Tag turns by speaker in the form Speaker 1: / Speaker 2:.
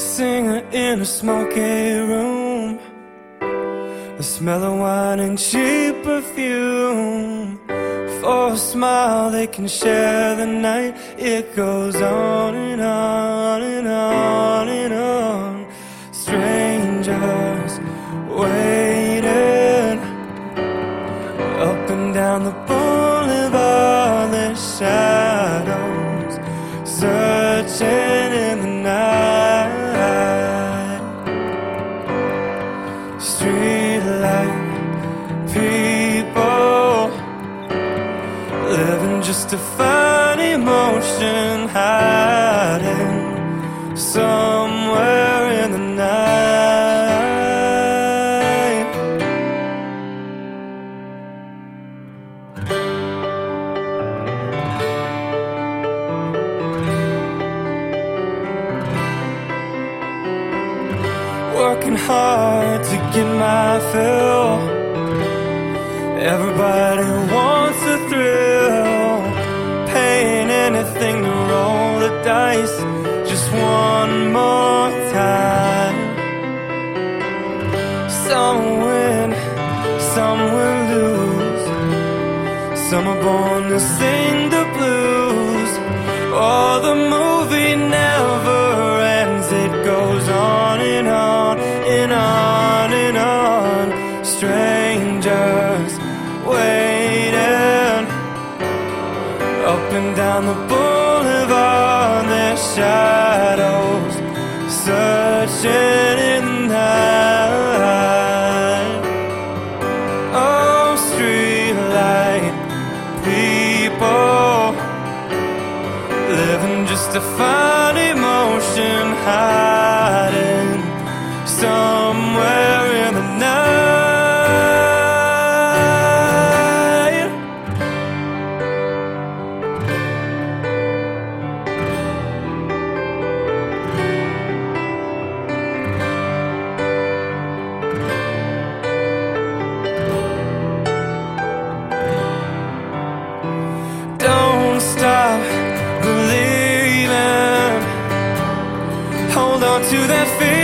Speaker 1: Singer in a smoky room. The smell of wine and cheap perfume. For a smile, they can share the night. It goes on and on and on and on. Strangers waiting up and down the. Just a find emotion hiding somewhere in the night. Working hard to get my fill. Everybody wants a thrill. To roll the dice just one more time. Some win, some will lose. Some are born to sing the blues. Oh, the movie never ends. It goes on and on and on and on. Strangers waiting and down the boulevard. Their shadows searching in the night. Oh, streetlight people living just to find emotion hiding to that feeling.